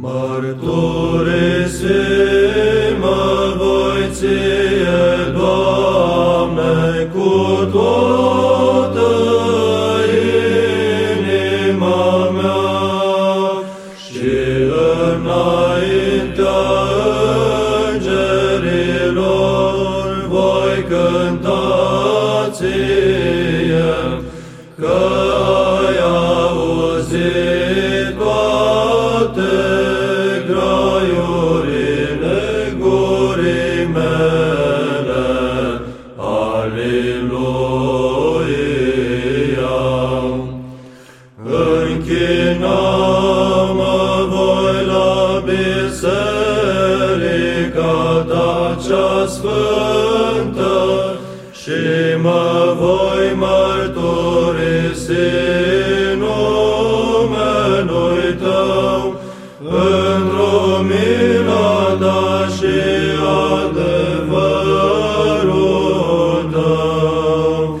Mărturisesc mă voi la biserica ta și mă voi mărturisi numelui tău în lumina ta și adevărul tău.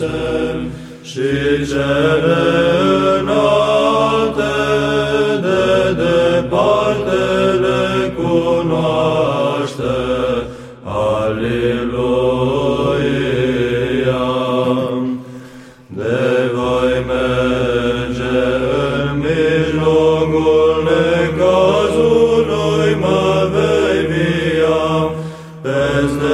Miluiește-mi și cele înalte de departe le cunoaște. Aliluia! De voi merge în mijlocul necazului mă vei via peste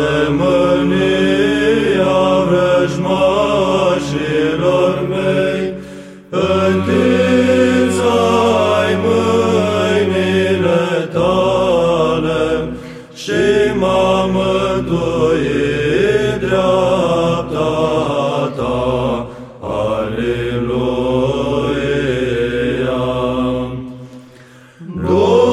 Lord.